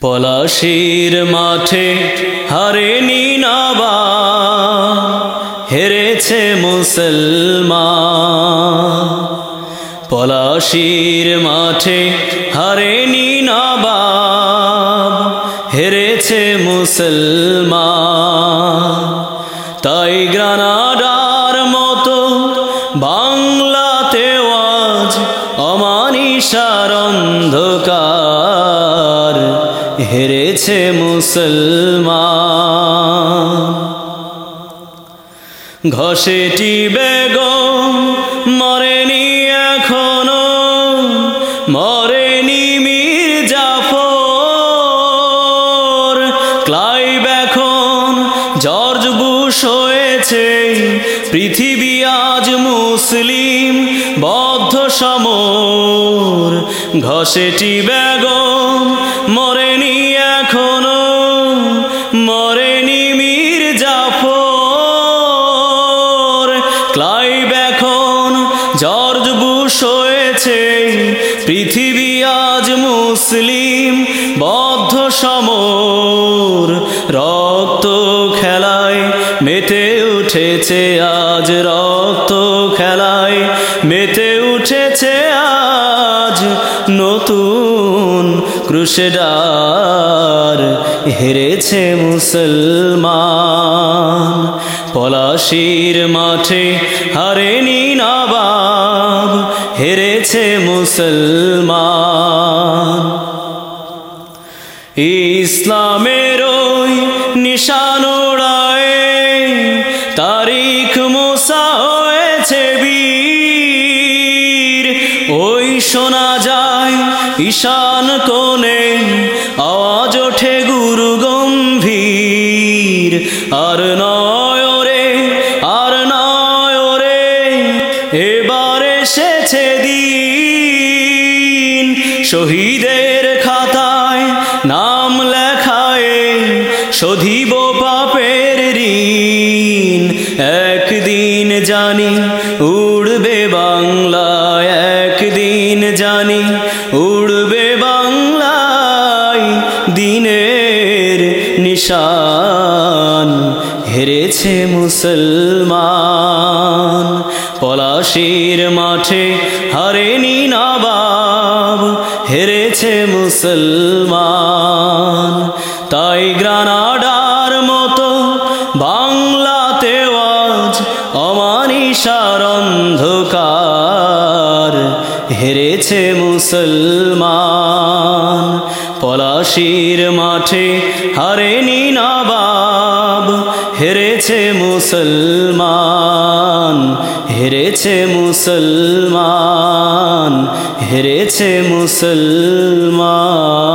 পলাশির মাঠে হারেনি নাবা, হেরেছে মুসলমান। পলাশির মাঠে হারেনি নবাব হেরেছে মুসলমান। তাই গ্রানাডার মতো বাংলাতে আজ অমানিসার হেরেছে মুসলমান। ঘষেটি বেগম, মরেনি এখনও, মরেনি মীর জাফর। ক্লাইভ এখন জর্জ বুশ হয়েছে, পৃথিবী আজ মুসলিম, বদ্ধ সমর। ঘষেটি বেগম হয়েছে। পৃথিবী আজ মুসলিম, বদ্ধ সমর। রক্ত খেলায় মেতে উঠেছে আজ, রক্ত খেলায় মেতে উঠেছে আজ। নতুন ক্রুশেডার হেরেছে মুসলমান। পলাশির মাঠে হারেনি নবাব হেরেছে মুসলমান। ইসলামের ওই নিশানোড়ায় তারিখ মোসা হয়েছে বীর। ওই শোনা যায় ঈশান কোণে, আওয়াজ ওঠে গুরু গম্ভীর। আর নয় শহীদের খাতায় নাম লেখায় শোধিব পাপের ঋণ। একদিন জানি উড়বে বাংলায়, একদিন জানি উড়বে বাংলায় দিনের নিশান। হেরেছে মুসলমান, পলাশির মাঠে হারেনি নবাব হেরেছে মুসলমান। তাই গ্রানাডার মতো বাংলাতে আজ অমানিসার অন্ধকার, হেরেছে মুসলমান। পলাশির মাঠে হারেনি নবাব, হেরেছে মুসলমান হেরেছে মুসলমান। হেরেছে মুসলমান